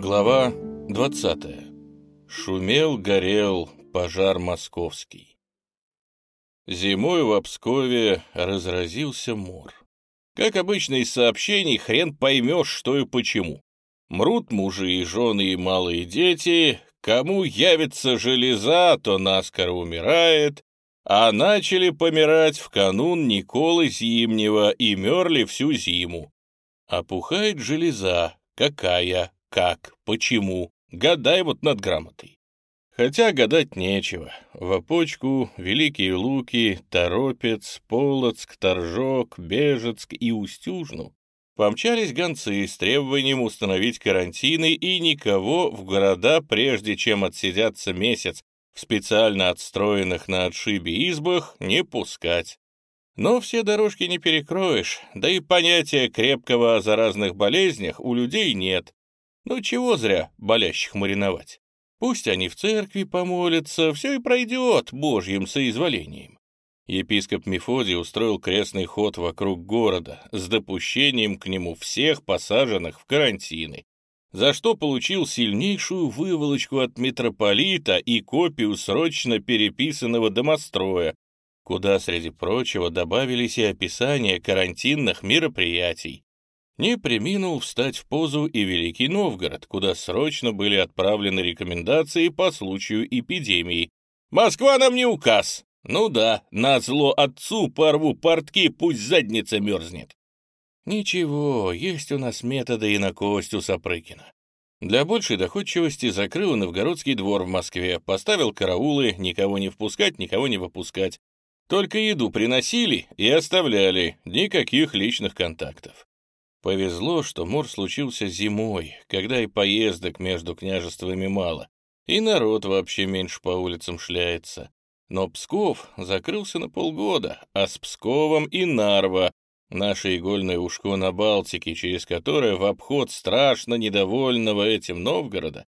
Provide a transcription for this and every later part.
Глава 20. Шумел, горел пожар московский. Зимой в Обскове разразился мор. Как обычно из сообщений, хрен поймешь, что и почему. Мрут мужи и жены и малые дети, кому явится железа, то наскоро умирает, а начали помирать в канун Николы Зимнего и мерли всю зиму. Опухает железа, какая, как, почему, гадай вот над грамотой. Хотя гадать нечего. В опочку Великие Луки, Торопец, Полоцк, Торжок, Бежецк и Устюжну помчались гонцы с требованием установить карантины и никого в города, прежде чем отсидятся месяц в специально отстроенных на отшибе избах, не пускать. Но все дорожки не перекроешь, да и понятия крепкого о заразных болезнях у людей нет. Ну чего зря болящих мариновать? Пусть они в церкви помолятся, все и пройдет божьим соизволением. Епископ Мефодий устроил крестный ход вокруг города с допущением к нему всех посаженных в карантины, за что получил сильнейшую выволочку от митрополита и копию срочно переписанного домостроя, куда, среди прочего, добавились и описания карантинных мероприятий, не приминул встать в позу и Великий Новгород, куда срочно были отправлены рекомендации по случаю эпидемии. «Москва нам не указ!» «Ну да, на зло отцу порву портки, пусть задница мерзнет!» «Ничего, есть у нас методы и на Костю Сапрыкина. Для большей доходчивости закрыл новгородский двор в Москве, поставил караулы, никого не впускать, никого не выпускать. Только еду приносили и оставляли, никаких личных контактов. Повезло, что мор случился зимой, когда и поездок между княжествами мало, и народ вообще меньше по улицам шляется. Но Псков закрылся на полгода, а с Псковом и Нарва, наше игольное ушко на Балтике, через которое в обход страшно недовольного этим Новгорода,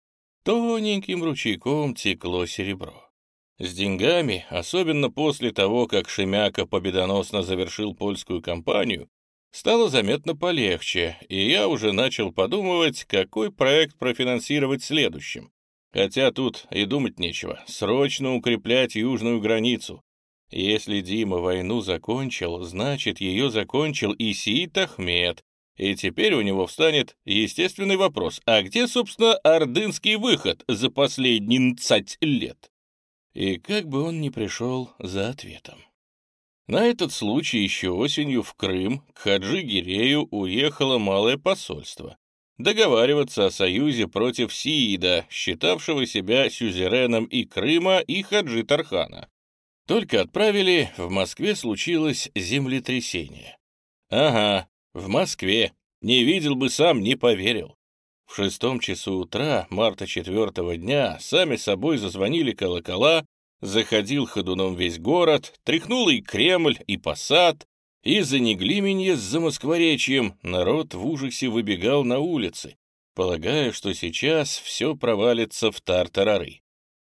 тоненьким ручейком текло серебро. С деньгами, особенно после того, как Шемяка победоносно завершил польскую кампанию, стало заметно полегче, и я уже начал подумывать, какой проект профинансировать следующим. Хотя тут и думать нечего, срочно укреплять южную границу. Если Дима войну закончил, значит, ее закончил и Сиит Ахмед, и теперь у него встанет естественный вопрос, а где, собственно, ордынский выход за последние цать лет? И как бы он ни пришел за ответом. На этот случай еще осенью в Крым к Хаджи Гирею уехало малое посольство. Договариваться о союзе против Сиида, считавшего себя сюзереном и Крыма, и Хаджи Тархана. Только отправили, в Москве случилось землетрясение. Ага, в Москве. Не видел бы сам, не поверил. В шестом часу утра, марта четвертого дня, сами собой зазвонили колокола, Заходил ходуном весь город, тряхнул и Кремль, и Посад, и за неглименье с замоскворечьем народ в ужасе выбегал на улицы, полагая, что сейчас все провалится в тартарары.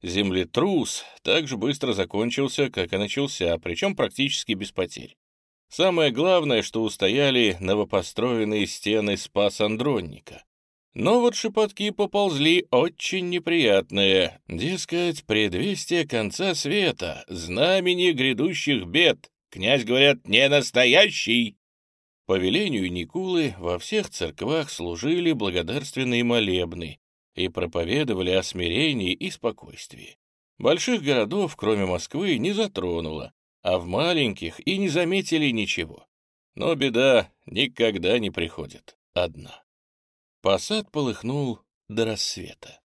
Землетрус так же быстро закончился, как и начался, причем практически без потерь. Самое главное, что устояли новопостроенные стены Спас-Андронника. Но вот шепотки поползли очень неприятные. Дескать, предвестие конца света, знамени грядущих бед. Князь, говорят, не настоящий. По велению Никулы во всех церквах служили благодарственные молебны и проповедовали о смирении и спокойствии. Больших городов, кроме Москвы, не затронуло, а в маленьких и не заметили ничего. Но беда никогда не приходит одна. Посад полыхнул до рассвета.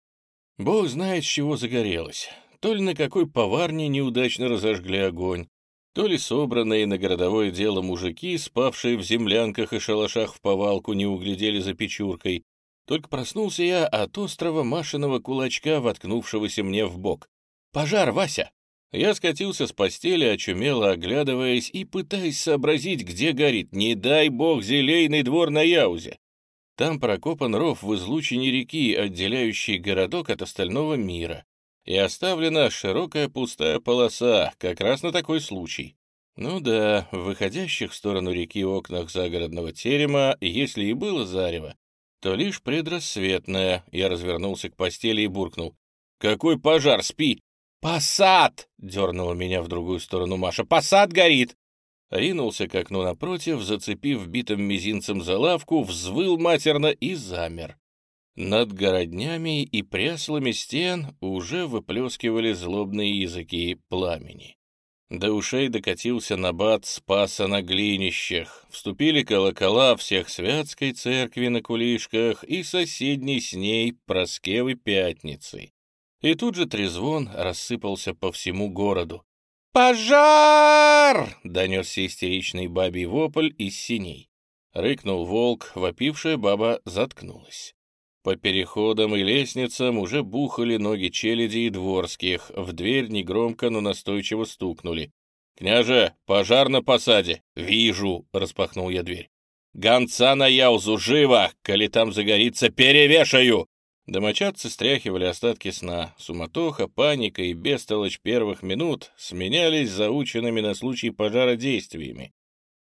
Бог знает, с чего загорелось. То ли на какой поварне неудачно разожгли огонь, то ли собранные на городовое дело мужики, спавшие в землянках и шалашах в повалку, не углядели за печуркой. Только проснулся я от острого Машиного кулачка, воткнувшегося мне в бок. «Пожар, Вася!» Я скатился с постели, очумело оглядываясь и пытаясь сообразить, где горит. Не дай бог зелейный двор на Яузе. Там прокопан ров в излучине реки, отделяющий городок от остального мира, и оставлена широкая пустая полоса, как раз на такой случай. Ну да, в выходящих в сторону реки окнах загородного терема, если и было зарево, то лишь предрассветная. Я развернулся к постели и буркнул. «Какой пожар? Спи!» «Посад!» — дернула меня в другую сторону Маша. «Посад горит!» Ринулся к окну напротив, зацепив битым мизинцем за лавку, взвыл матерно и замер. Над городнями и пряслами стен уже выплескивали злобные языки пламени. До ушей докатился набат спаса на глинищах. Вступили колокола всех святской церкви на кулишках и соседней с ней Проскевы Пятницы. И тут же трезвон рассыпался по всему городу. «Пожар!» — донесся истеричный бабий вопль из синей. Рыкнул волк, вопившая баба заткнулась. По переходам и лестницам уже бухали ноги челяди и дворских, в дверь негромко, но настойчиво стукнули. «Княже, пожар на посаде!» «Вижу!» — распахнул я дверь. «Гонца на Яузу, живо! Коли там загорится, перевешаю!» Домочадцы стряхивали остатки сна. Суматоха, паника и бестолочь первых минут сменялись заученными на случай пожара действиями.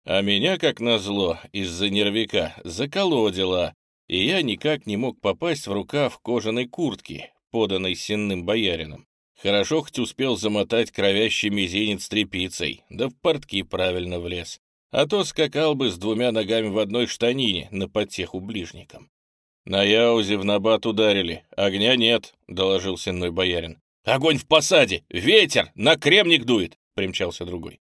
А меня, как назло, из-за нервика заколодило, и я никак не мог попасть в рукав кожаной куртки, поданной сенным боярином. Хорошо хоть успел замотать кровящий мизинец тряпицей, да в портки правильно влез. А то скакал бы с двумя ногами в одной штанине на потеху ближникам. «На Яузе в набат ударили. Огня нет», — доложил сенной боярин. «Огонь в посаде! Ветер! На кремник дует!» — примчался другой.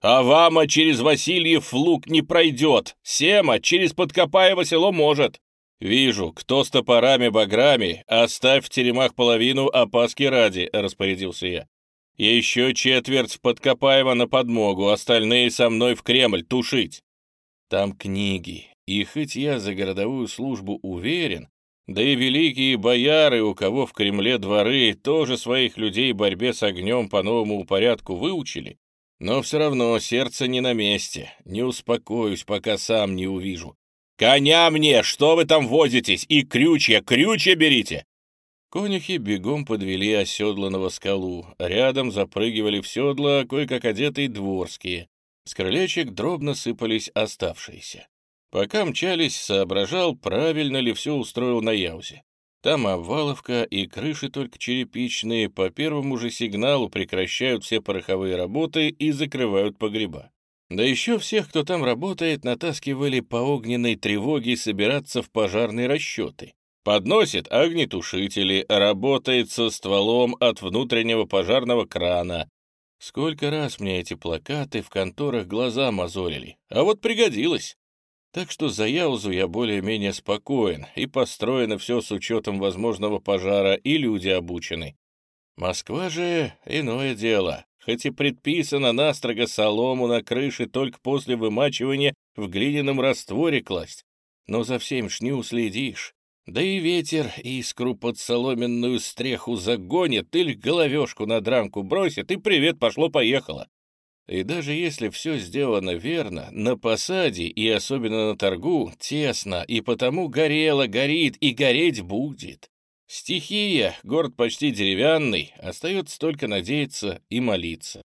«А вама через Васильев лук не пройдет! Сема через Подкопаево село может!» «Вижу, кто с топорами-баграми, оставь в теремах половину опаски ради», — распорядился я. «Еще четверть в Подкопаево на подмогу, остальные со мной в Кремль тушить». Там книги, и хоть я за городовую службу уверен, да и великие бояры, у кого в Кремле дворы, тоже своих людей борьбе с огнем по новому порядку выучили, но все равно сердце не на месте, не успокоюсь, пока сам не увижу, «Коня мне! Что вы там возитесь? И крючья, крючья берите!» Конюхи бегом подвели оседланного скалу. Рядом запрыгивали в седла кое-как одетые дворские. С крылечек дробно сыпались оставшиеся. Пока мчались, соображал, правильно ли все устроил на Яузе. Там обваловка и крыши только черепичные, по первому же сигналу прекращают все пороховые работы и закрывают погреба. Да еще всех, кто там работает, натаскивали по огненной тревоге собираться в пожарные расчеты. Подносит огнетушители, работает со стволом от внутреннего пожарного крана. Сколько раз мне эти плакаты в конторах глаза мозолили, а вот пригодилось. Так что за Яузу я более-менее спокоен, и построено все с учетом возможного пожара, и люди обучены. Москва же иное дело хоть и предписано настрого солому на крыше только после вымачивания в глиняном растворе класть, но за всем ж не уследишь. Да и ветер искру под соломенную стреху загонит или головешку на дранку бросит, и привет, пошло-поехало. И даже если все сделано верно, на посаде и особенно на торгу тесно, и потому горело, горит и гореть будет. Стихия, город почти деревянный, остается только надеяться и молиться.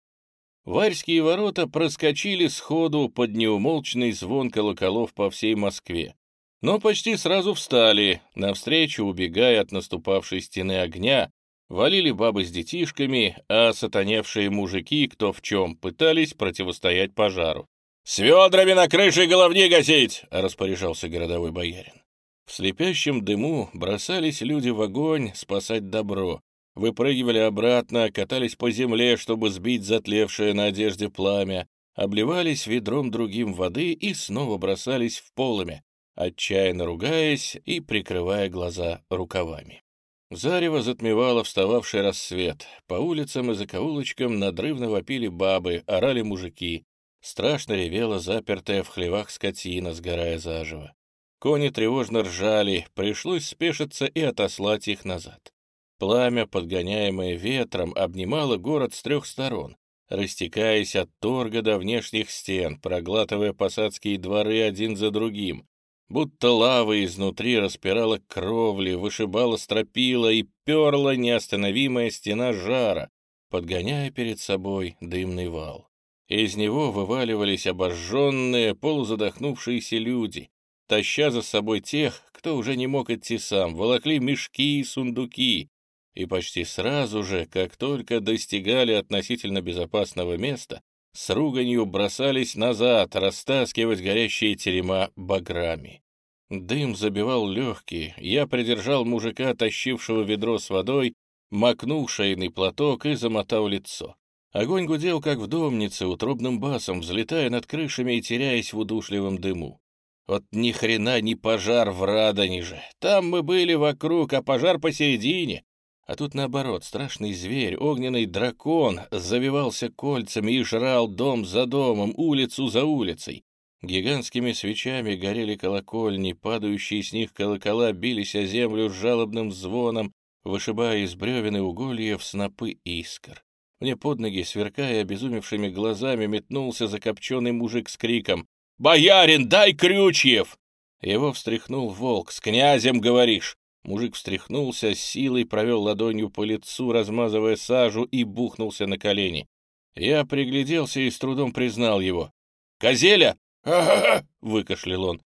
Варьские ворота проскочили сходу под неумолчный звон колоколов по всей Москве. Но почти сразу встали, навстречу, убегая от наступавшей стены огня, валили бабы с детишками, а сатаневшие мужики, кто в чем, пытались противостоять пожару. «С ведрами на крыше головни гасить!» — распоряжался городовой боярин. В слепящем дыму бросались люди в огонь спасать добро, выпрыгивали обратно, катались по земле, чтобы сбить затлевшее на одежде пламя, обливались ведром другим воды и снова бросались в полымя, отчаянно ругаясь и прикрывая глаза рукавами. Зарево затмевало встававший рассвет. По улицам и закоулочкам надрывно вопили бабы, орали мужики. Страшно ревела запертая в хлевах скотина, сгорая заживо. Кони тревожно ржали, пришлось спешиться и отослать их назад. Пламя, подгоняемое ветром, обнимало город с трех сторон, растекаясь от торга до внешних стен, проглатывая посадские дворы один за другим, будто лава изнутри распирала кровли, вышибала стропила и перла неостановимая стена жара, подгоняя перед собой дымный вал. Из него вываливались обожженные, полузадохнувшиеся люди, таща за собой тех, кто уже не мог идти сам, волокли мешки и сундуки, и почти сразу же, как только достигали относительно безопасного места, с руганью бросались назад, растаскивать горящие терема баграми. Дым забивал легкие, я придержал мужика, тащившего ведро с водой, макнул шейный платок и замотал лицо. Огонь гудел, как в домнице, утробным басом, взлетая над крышами и теряясь в удушливом дыму. Вот ни хрена не пожар в Радониже. Там мы были вокруг, а пожар посередине. А тут наоборот, страшный зверь, огненный дракон, завивался кольцами и жрал дом за домом, улицу за улицей. Гигантскими свечами горели колокольни, падающие с них колокола бились о землю с жалобным звоном, вышибая из бревен и угольев снопы искр. Мне под ноги, сверкая обезумевшими глазами, метнулся закопченный мужик с криком «Боярин, дай крючьев!» Его встряхнул волк. «С князем, говоришь?» Мужик встряхнулся, силой провел ладонью по лицу, размазывая сажу, и бухнулся на колени. Я пригляделся и с трудом признал его. «Козеля?» Выкашлял он.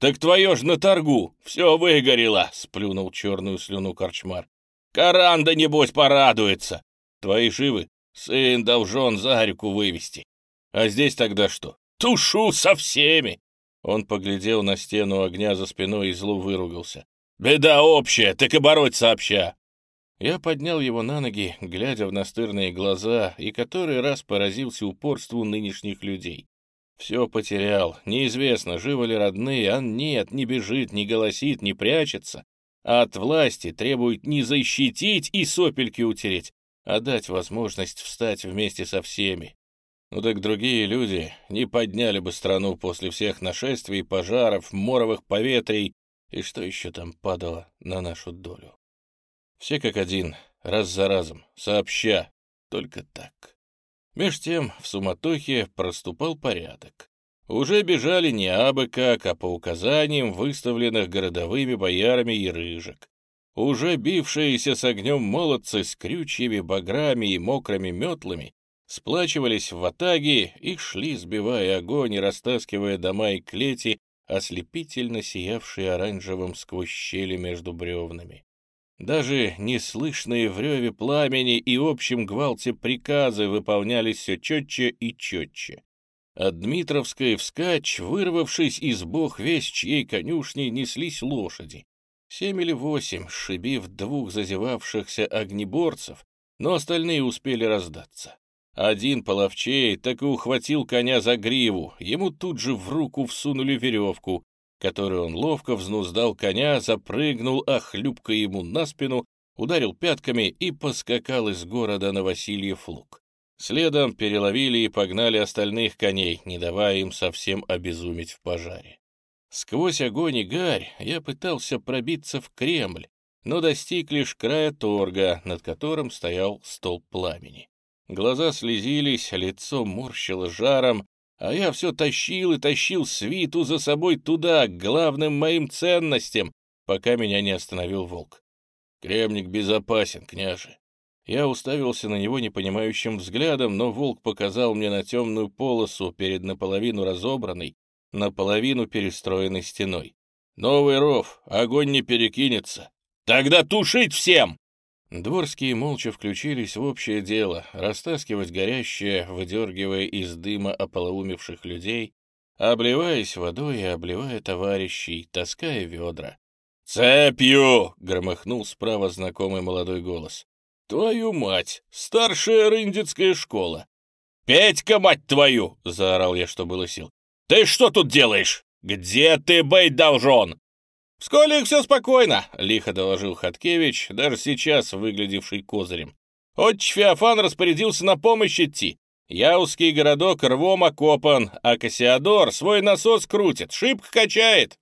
«Так твое ж на торгу! Все выгорело!» — сплюнул черную слюну корчмар. «Каранда, небось, порадуется! Твои живы? Сын должен за реку вывести. А здесь тогда что? Тушу со всеми!» Он поглядел на стену огня за спиной и зло выругался. «Беда общая, так и бороть сообща!» Я поднял его на ноги, глядя в настырные глаза, и который раз поразился упорству нынешних людей. Все потерял. Неизвестно, живы ли родные, а нет, не бежит, не голосит, не прячется. А от власти требует не защитить и сопельки утереть, а дать возможность встать вместе со всеми. Ну так другие люди не подняли бы страну после всех нашествий, пожаров, моровых поветрий и что еще там падало на нашу долю. Все как один, раз за разом, сообща, только так. Меж тем в суматохе проступал порядок. Уже бежали не абы как, а по указаниям, выставленных городовыми боярами и рыжик. Уже бившиеся с огнем молодцы с крючьями, баграми и мокрыми метлами сплачивались в атаги и шли, сбивая огонь и растаскивая дома и клети, ослепительно сиявшие оранжевым сквозь щели между бревнами. Даже неслышные в реве пламени и общем гвалте приказы выполнялись все четче и четче. От Дмитровской вскачь, вырвавшись из бог весь чьей конюшни, неслись лошади. Семь или восемь, шибив двух зазевавшихся огнеборцев, но остальные успели раздаться. Один половчей так и ухватил коня за гриву, ему тут же в руку всунули веревку, которой он ловко взнуздал коня, запрыгнул, а хлюпка ему на спину, ударил пятками и поскакал из города на Васильев луг. Следом переловили и погнали остальных коней, не давая им совсем обезуметь в пожаре. Сквозь огонь и гарь я пытался пробиться в Кремль, но достиг лишь края торга, над которым стоял столб пламени. Глаза слезились, лицо морщило жаром, а я все тащил и тащил свиту за собой туда, к главным моим ценностям, пока меня не остановил волк. Кремник безопасен, княже. Я уставился на него непонимающим взглядом, но волк показал мне на темную полосу перед наполовину разобранной, наполовину перестроенной стеной. «Новый ров, огонь не перекинется. Тогда тушить всем!» Дворские молча включились в общее дело, растаскивать горящее, выдергивая из дыма ополоумевших людей, обливаясь водой и обливая товарищей, таская ведра. «Цепью!» — громыхнул справа знакомый молодой голос. «Твою мать! Старшая рындицкая школа!» «Петька, мать твою!» — заорал я, что было сил. «Ты что тут делаешь? Где ты быть должен?» «В школе все спокойно», — лихо доложил Хаткевич, даже сейчас выглядевший козырем. «Отч Феофан распорядился на помощь идти. Яузский городок рвом окопан, а Кассиадор свой насос крутит, шибко качает».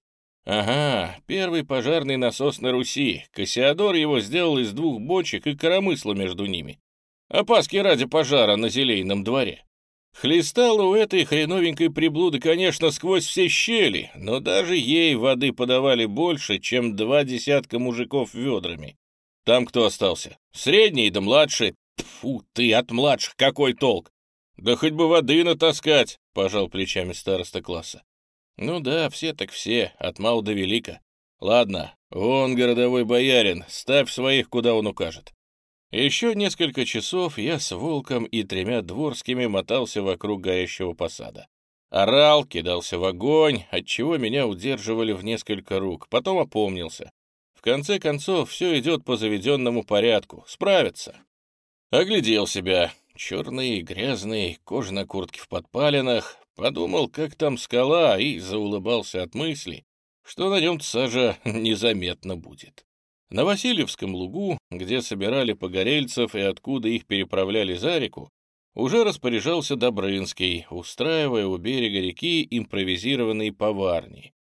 «Ага, первый пожарный насос на Руси. Кассиадор его сделал из двух бочек и коромысла между ними. Опаски ради пожара на Зелейном дворе. Хлестало у этой хреновенькой приблуды, конечно, сквозь все щели, но даже ей воды подавали больше, чем два десятка мужиков ведрами. Там кто остался? Средний да младший. Фу, ты от младших какой толк? Да хоть бы воды натаскать, пожал плечами староста класса. Ну да, все так все, от мала до велика. Ладно, вон городовой боярин, ставь своих, куда он укажет. Еще несколько часов я с волком и тремя дворскими мотался вокруг горящего посада. Орал, кидался в огонь, отчего меня удерживали в несколько рук, потом опомнился. В конце концов, все идет по заведенному порядку, справится. Оглядел себя, черный, грязный, кожа на куртке в подпалинах, подумал, как там скала, и заулыбался от мысли, что на нем сажа незаметно будет. На Васильевском лугу, где собирали погорельцев и откуда их переправляли за реку, уже распоряжался Добрынский, устраивая у берега реки импровизированные поварни.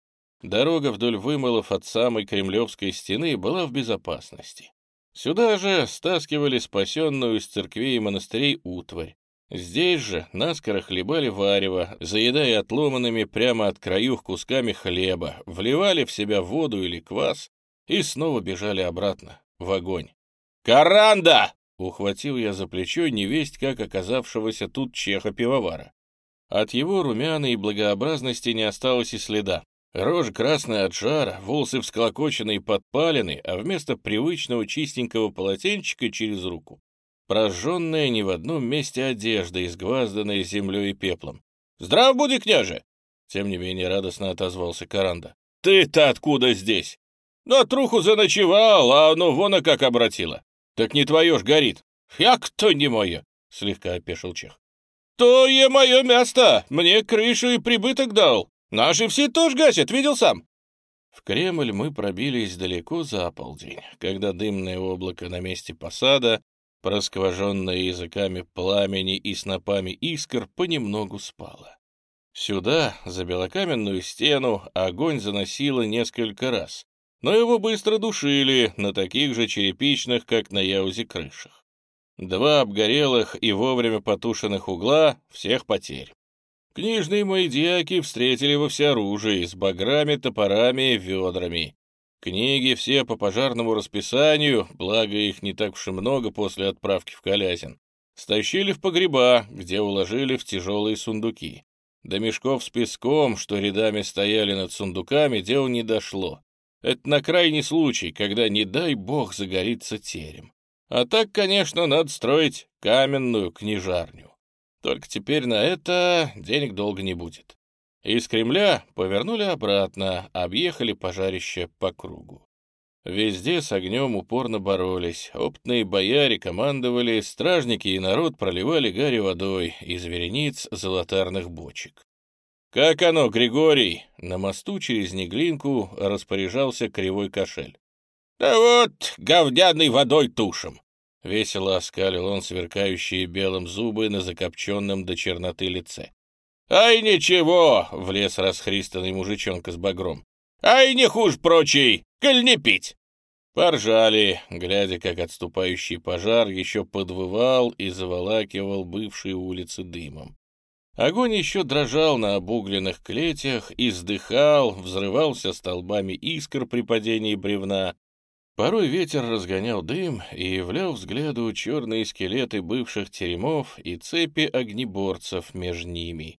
Дорога вдоль вымылов от самой Кремлевской стены была в безопасности. Сюда же стаскивали спасенную из церквей и монастырей утварь. Здесь же наскоро хлебали варево, заедая отломанными прямо от краюх кусками хлеба, вливали в себя воду или квас и снова бежали обратно, в огонь. «Каранда!» — ухватил я за плечо невесть, как оказавшегося тут чеха-пивовара. От его румяной и благообразности не осталось и следа. Рожа красная от жара, волосы всклокоченные и подпалены, а вместо привычного чистенького полотенчика через руку прожженная не в одном месте одежда, изгвазданная землей и пеплом. «Здрав буди, княже!» Тем не менее радостно отозвался Каранда. «Ты-то откуда здесь?» «На труху заночевал, а оно вон как обратило. Так не твое ж горит». «Як то не мое?» — слегка опешил Чех. «То е мое место, мне крышу и прибыток дал. Наши все тоже гасят, видел сам?» В Кремль мы пробились далеко за полдень, когда дымное облако на месте посада, проскваженное языками пламени и снопами искр, понемногу спало. Сюда, за белокаменную стену, огонь заносило несколько раз, но его быстро душили на таких же черепичных, как на Яузе, крышах. Два обгорелых и вовремя потушенных угла — всех потерь. Книжные мои дьяки встретили во всеоружии, с баграми, топорами, ведрами. Книги все по пожарному расписанию, благо их не так уж и много после отправки в Калязин. Стащили в погреба, где уложили в тяжелые сундуки. До мешков с песком, что рядами стояли над сундуками, дело не дошло. Это на крайний случай, когда, не дай бог, загорится терем. А так, конечно, надо строить каменную книжарню. Только теперь на это денег долго не будет. Из Кремля повернули обратно, объехали пожарище по кругу. Везде с огнем упорно боролись, опытные бояре командовали, стражники и народ проливали гарь водой из верениц золотарных бочек. «Как оно, Григорий?» На мосту через Неглинку распоряжался кривой кошель. «Да вот, говняной водой тушим!» Весело оскалил он сверкающие белым зубы на закопченном до черноты лице. «Ай, ничего!» — влез расхристанный мужичонка с багром. «Ай, не хуже прочей! Коль не пить!» Поржали, глядя, как отступающий пожар еще подвывал и заволакивал бывшие улицы дымом. Огонь еще дрожал на обугленных клетях, издыхал, взрывался столбами искр при падении бревна, Порой ветер разгонял дым и являл взгляду черные скелеты бывших теремов и цепи огнеборцев между ними.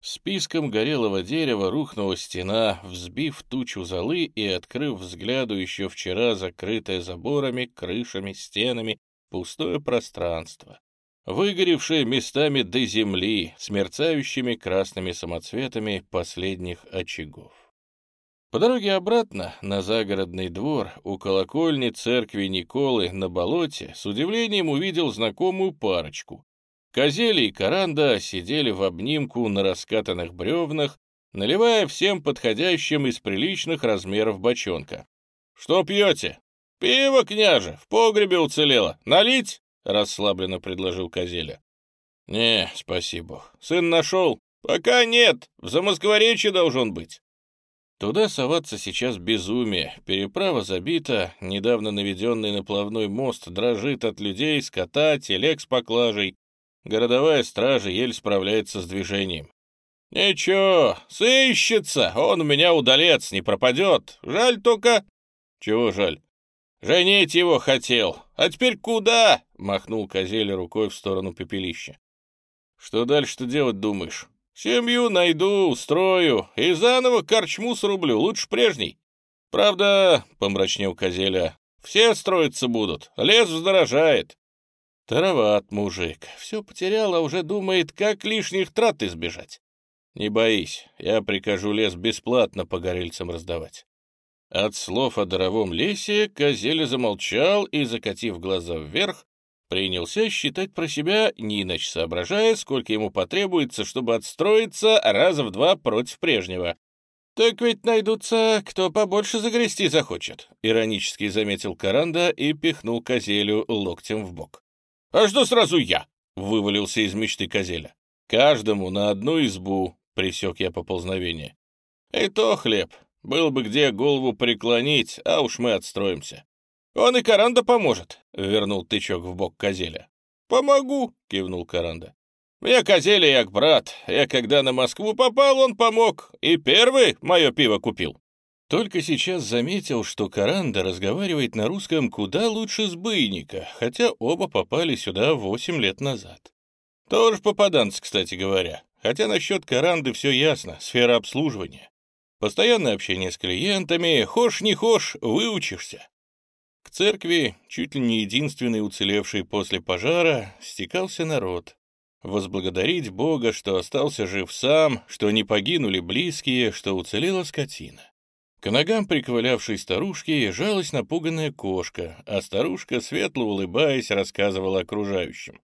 Списком горелого дерева рухнула стена, взбив тучу золы и открыв взгляду еще вчера закрытое заборами, крышами, стенами пустое пространство, выгоревшее местами до земли, с мерцающими красными самоцветами последних очагов. По дороге обратно на загородный двор у колокольни церкви Николы на болоте с удивлением увидел знакомую парочку. Козели и Каранда сидели в обнимку на раскатанных бревнах, наливая всем подходящим из приличных размеров бочонка. «Что пьете?» «Пиво, княже, в погребе уцелело. Налить?» — расслабленно предложил Козеля. «Не, спасибо. Сын нашел?» «Пока нет. В Замоскворечье должен быть». Туда соваться сейчас безумие. Переправа забита, недавно наведенный наплавной мост дрожит от людей, скота, телег с поклажей. Городовая стража еле справляется с движением. «Ничего, сыщется, он у меня удалец, не пропадет. Жаль только...» «Чего жаль?» «Женить его хотел. А теперь куда?» — махнул Козель рукой в сторону пепелища. «Что дальше-то делать думаешь?» Семью найду, устрою и заново корчму срублю, лучше прежней. «Правда, — помрачнел Козеля, — все строиться будут, лес вздорожает». «Тароват, мужик, все потерял, а уже думает, как лишних трат избежать. Не боись, я прикажу лес бесплатно по горельцам раздавать». От слов о даровом лесе Козеля замолчал и, закатив глаза вверх, принялся считать про себя, не иначе соображая, сколько ему потребуется, чтобы отстроиться раза в два против прежнего. «Так ведь найдутся, кто побольше загрести захочет», — иронически заметил Каранда и пихнул Козелю локтем в бок. «А что сразу я?» — вывалился из мечты Козеля. «Каждому на одну избу», — присек я поползновение. «И то хлеб. Был бы где голову преклонить, а уж мы отстроимся. «Он и Каранда поможет», — вернул тычок в бок Козеля. «Помогу», — кивнул Каранда. «Мне Козеля як брат. Я когда на Москву попал, он помог. И первый мое пиво купил». Только сейчас заметил, что Каранда разговаривает на русском куда лучше сбыйника, хотя оба попали сюда восемь лет назад. Тоже попаданцы, кстати говоря. Хотя насчет Каранды все ясно, сфера обслуживания. Постоянное общение с клиентами, хошь не хошь, выучишься. К церкви, чуть ли не единственный уцелевший после пожара, стекался народ. Возблагодарить Бога, что остался жив сам, что не погинули близкие, что уцелела скотина. К ногам приковылявшей старушки жалась напуганная кошка, а старушка, светло улыбаясь, рассказывала окружающим.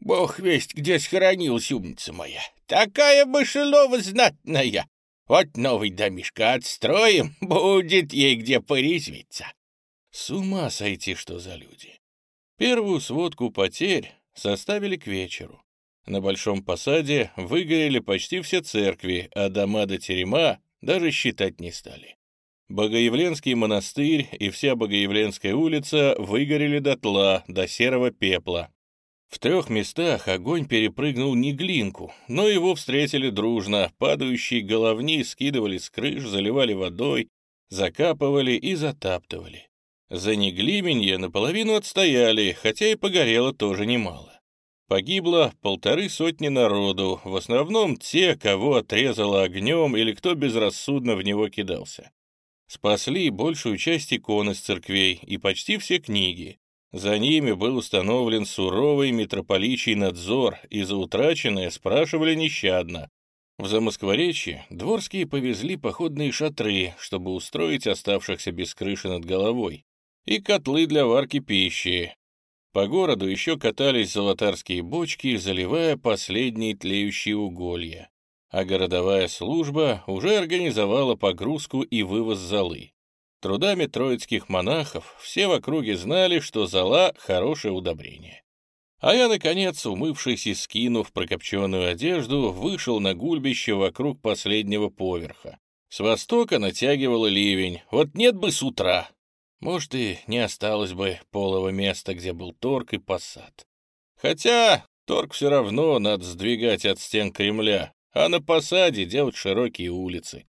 «Бог весть, где схоронилась умница моя! Такая мышелова знатная! Вот новый домишко отстроим, будет ей где порезвиться!» С ума сойти, что за люди. Первую сводку потерь составили к вечеру. На Большом Посаде выгорели почти все церкви, а дома до терема даже считать не стали. Богоявленский монастырь и вся Богоявленская улица выгорели дотла, до серого пепла. В трех местах огонь перепрыгнул не глинку, но его встретили дружно, падающие головни скидывали с крыш, заливали водой, закапывали и затаптывали. За неглименье наполовину отстояли, хотя и погорело тоже немало. Погибло полторы сотни народу, в основном те, кого отрезало огнем или кто безрассудно в него кидался. Спасли большую часть икон из церквей и почти все книги. За ними был установлен суровый митрополичий надзор, и за утраченное спрашивали нещадно. В Замоскворечье дворские повезли походные шатры, чтобы устроить оставшихся без крыши над головой и котлы для варки пищи. По городу еще катались золотарские бочки, заливая последние тлеющие уголья. А городовая служба уже организовала погрузку и вывоз золы. Трудами троицких монахов все в округе знали, что зола — хорошее удобрение. А я, наконец, умывшись и скинув прокопченную одежду, вышел на гульбище вокруг последнего поверха. С востока натягивало ливень, вот нет бы с утра. Может, и не осталось бы полого места, где был торг и посад. Хотя торг все равно надо сдвигать от стен Кремля, а на посаде делать широкие улицы.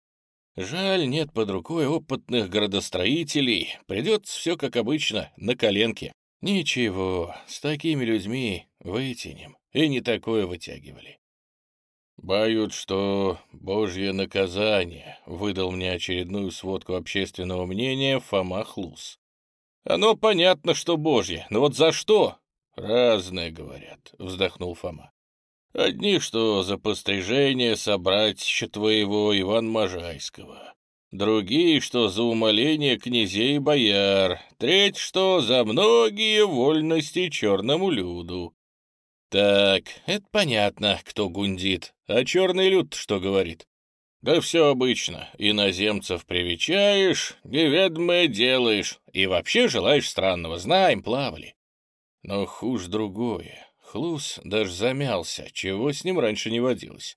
Жаль, нет под рукой опытных градостроителей, придется все как обычно, на коленке. Ничего, с такими людьми вытянем, и не такое вытягивали. «Боют, что божье наказание», — выдал мне очередную сводку общественного мнения Фома Хлус. «Оно понятно, что божье, но вот за что?» «Разное, говорят», — вздохнул Фома. «Одни, что за пострижение собратища твоего Иван Можайского, другие, что за умоление князей и бояр, треть, что за многие вольности черному люду». «Так, это понятно, кто гундит. А черный люд что говорит? Да все обычно. Иноземцев привечаешь, неведомое делаешь. И вообще желаешь странного. Знаем, плавали. Но хуже другое. Хлус даже замялся, чего с ним раньше не водилось.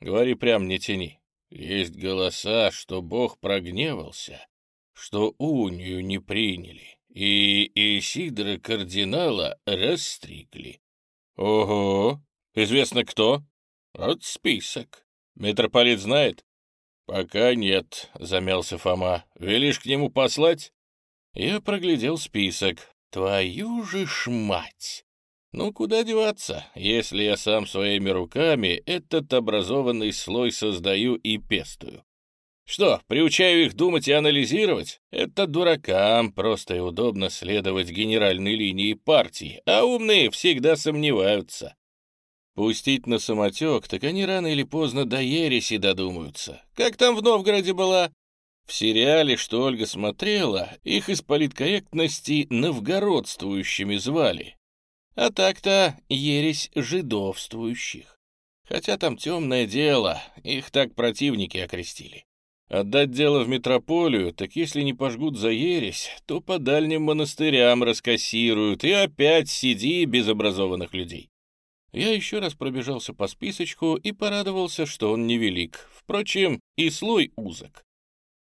Говори прям, не тяни. Есть голоса, что Бог прогневался, что унию не приняли, и Исидора кардинала расстригли. Ого! Известно кто? Вот список. Митрополит знает? Пока нет, замялся Фома. Велишь к нему послать? Я проглядел список. Твою же ж мать! Ну, куда деваться, если я сам своими руками этот образованный слой создаю и пестую? Что, приучаю их думать и анализировать? Это дуракам просто и удобно следовать генеральной линии партии, а умные всегда сомневаются. Пустить на самотек, так они рано или поздно до ереси додумаются. Как там в Новгороде была? В сериале, что Ольга смотрела, их из политкорректности новгородствующими звали. А так-то ересь жидовствующих. Хотя там темное дело, их так противники окрестили. Отдать дело в метрополию, так если не пожгут за ересь, то по дальним монастырям раскассируют, и опять сиди без образованных людей. Я еще раз пробежался по списочку и порадовался, что он невелик. Впрочем, и слой узок.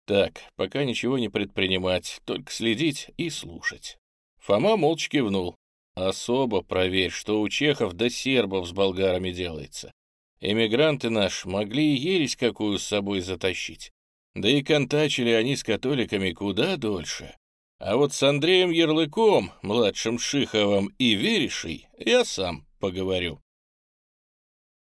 Так, пока ничего не предпринимать, только следить и слушать. Фома молча кивнул. Особо проверь, что у чехов до сербов с болгарами делается. Эмигранты наш могли и ересь какую с собой затащить. Да и контачили они с католиками куда дольше. А вот с Андреем Ярлыком, младшим Шиховым и Веришей я сам поговорю.